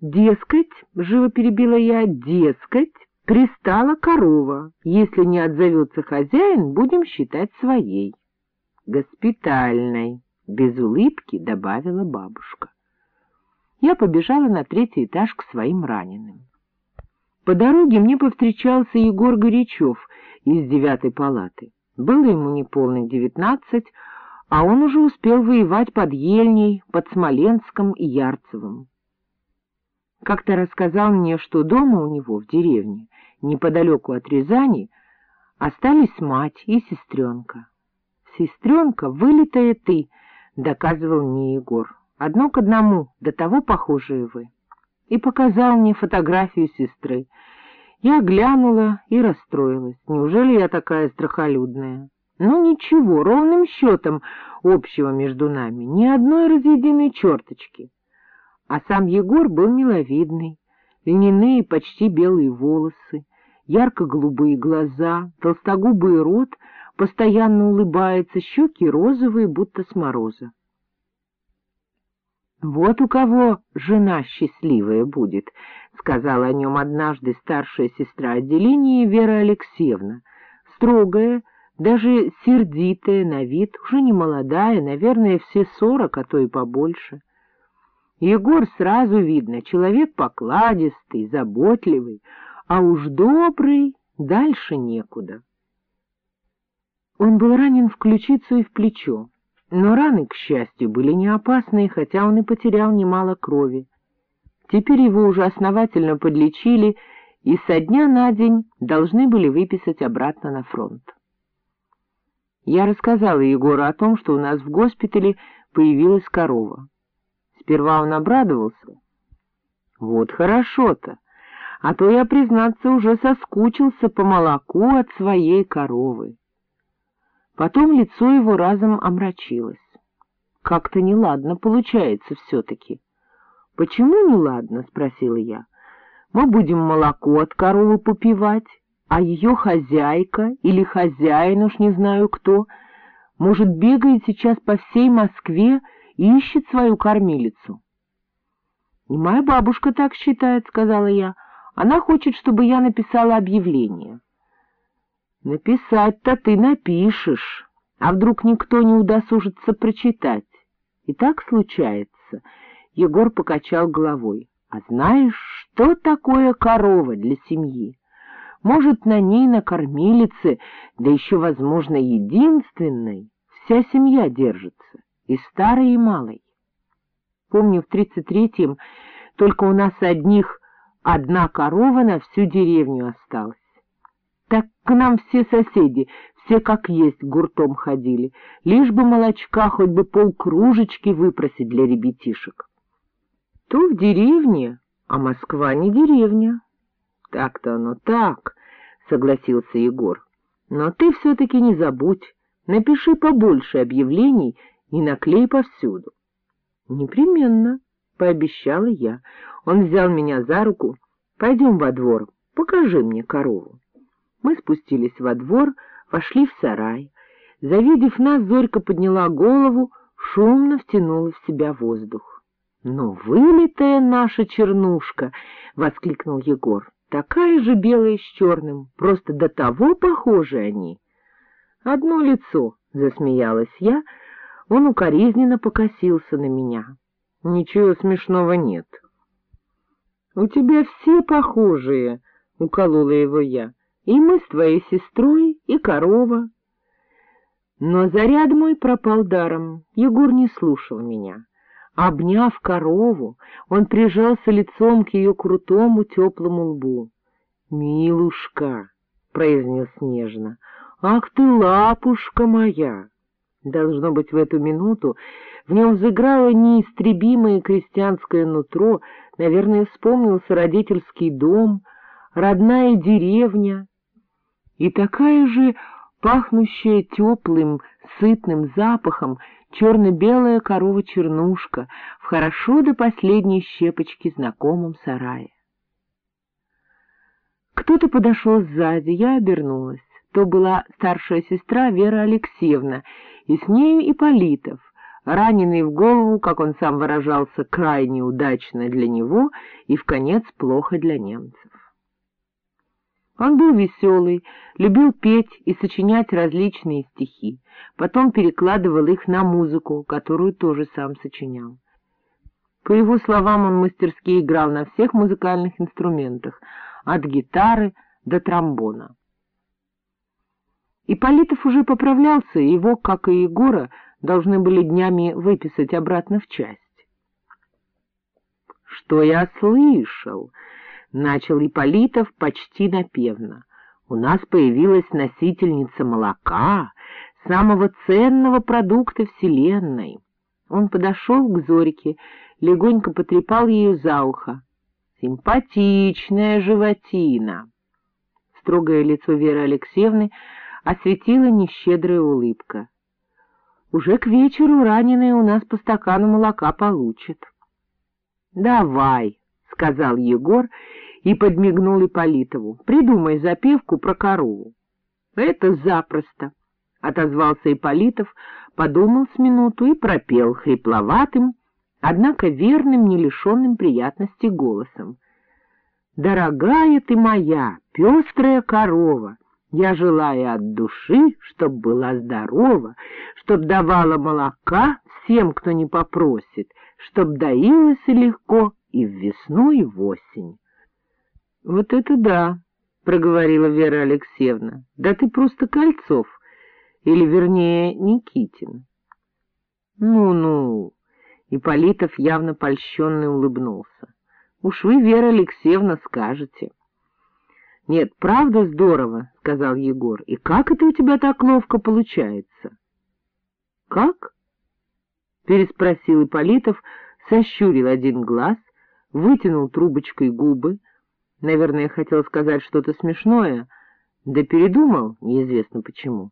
Дескать, — живо перебила я, — дескать, пристала корова. Если не отзовется хозяин, будем считать своей. Госпитальной, — без улыбки добавила бабушка. Я побежала на третий этаж к своим раненым. По дороге мне повстречался Егор Горячев из девятой палаты. Было ему неполных девятнадцать, а он уже успел воевать под Ельней, под Смоленском и Ярцевым. Как-то рассказал мне, что дома у него в деревне, неподалеку от Рязани, остались мать и сестренка. «Сестренка, вылитая ты», — доказывал мне Егор, — «одно к одному, до того похожие вы». И показал мне фотографию сестры. Я глянула и расстроилась. Неужели я такая страхолюдная? Ну ничего, ровным счетом общего между нами, ни одной разъединой черточки. А сам Егор был миловидный, льняные почти белые волосы, ярко-голубые глаза, толстогубый рот, постоянно улыбается, щеки розовые, будто с мороза. «Вот у кого жена счастливая будет», — сказала о нем однажды старшая сестра отделения Вера Алексеевна, строгая, даже сердитая на вид, уже не молодая, наверное, все сорок, а то и побольше. Егор сразу видно, человек покладистый, заботливый, а уж добрый дальше некуда. Он был ранен в ключицу и в плечо, но раны, к счастью, были не опасные, хотя он и потерял немало крови. Теперь его уже основательно подлечили и со дня на день должны были выписать обратно на фронт. Я рассказала Егору о том, что у нас в госпитале появилась корова. Сперва он обрадовался. Вот хорошо-то, а то я, признаться, уже соскучился по молоку от своей коровы. Потом лицо его разом омрачилось. Как-то неладно получается все-таки. — Почему неладно? — спросила я. — Мы будем молоко от коровы попивать, а ее хозяйка или хозяин, уж не знаю кто, может, бегает сейчас по всей Москве ищет свою кормилицу. — И моя бабушка так считает, — сказала я. Она хочет, чтобы я написала объявление. — Написать-то ты напишешь, а вдруг никто не удосужится прочитать. И так случается. Егор покачал головой. А знаешь, что такое корова для семьи? Может, на ней, на кормилице, да еще, возможно, единственной, вся семья держится и старой, и малой. Помню, в тридцать третьем только у нас одних одна корова на всю деревню осталась. Так к нам все соседи, все как есть гуртом ходили, лишь бы молочка хоть бы полкружечки выпросить для ребятишек. То в деревне, а Москва не деревня. Так-то оно так, — согласился Егор. Но ты все-таки не забудь, напиши побольше объявлений и наклей повсюду. — Непременно, — пообещала я. Он взял меня за руку. — Пойдем во двор, покажи мне корову. Мы спустились во двор, вошли в сарай. Завидев нас, Зорька подняла голову, шумно втянула в себя воздух. — Ну, вылитая наша чернушка! — воскликнул Егор. — Такая же белая с черным, просто до того похожи они. — Одно лицо, — засмеялась я, — он укоризненно покосился на меня. — Ничего смешного нет. — У тебя все похожие, — уколола его я, — и мы с твоей сестрой, и корова. Но заряд мой пропал даром, Егор не слушал меня. Обняв корову, он прижался лицом к ее крутому теплому лбу. — Милушка, — произнес нежно, — ах ты лапушка моя! Должно быть, в эту минуту в нем взыграло неистребимое крестьянское нутро, наверное, вспомнился родительский дом, родная деревня и такая же пахнущая теплым, сытным запахом черно-белая корова-чернушка в хорошо до последней щепочки знакомом сарае. Кто-то подошел сзади, я обернулась. То была старшая сестра Вера Алексеевна, и с нею Ипполитов, раненый в голову, как он сам выражался, крайне удачно для него и, в конец, плохо для немцев. Он был веселый, любил петь и сочинять различные стихи, потом перекладывал их на музыку, которую тоже сам сочинял. По его словам, он мастерски играл на всех музыкальных инструментах, от гитары до тромбона. Ипполитов уже поправлялся, и его, как и Егора, должны были днями выписать обратно в часть. — Что я слышал? — начал Ипполитов почти напевно. — У нас появилась носительница молока, самого ценного продукта Вселенной. Он подошел к Зорике, легонько потрепал ее за ухо. — Симпатичная животина! Строгое лицо Веры Алексеевны осветила нещедрая улыбка. — Уже к вечеру раненые у нас по стакану молока получат. — Давай, — сказал Егор и подмигнул Ипполитову. — Придумай запевку про корову. — Это запросто, — отозвался Ипполитов, подумал с минуту и пропел хрипловатым, однако верным, не лишенным приятности голосом. — Дорогая ты моя, пестрая корова! — я желаю от души, чтоб была здорова, чтоб давала молока всем, кто не попросит, чтоб доилась и легко и в весну, и в осень. — Вот это да, — проговорила Вера Алексеевна, — да ты просто Кольцов, или, вернее, Никитин. Ну — Ну-ну, — Ипполитов явно польщенный улыбнулся. — Уж вы, Вера Алексеевна, скажете. —— Нет, правда здорово, — сказал Егор. — И как это у тебя так ловко получается? — Как? — переспросил Ипполитов, сощурил один глаз, вытянул трубочкой губы. Наверное, хотел сказать что-то смешное, да передумал, неизвестно почему.